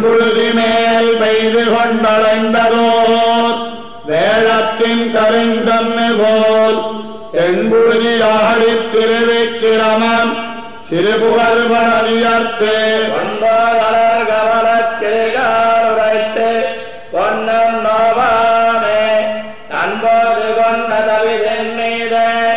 பெருங்குழுதி மேல் பெய்து கொண்டடைந்ததோர் வேளத்தின் கருந்தன்மை போல் தென்புழுதி ஆடி திருவிக்கிரமன் சிறுபுகழ் மணியர்த்து கவனத்தேகாருரைத்து பொன்னோவாமே அன்போது கொண்டதவி தென்மீதே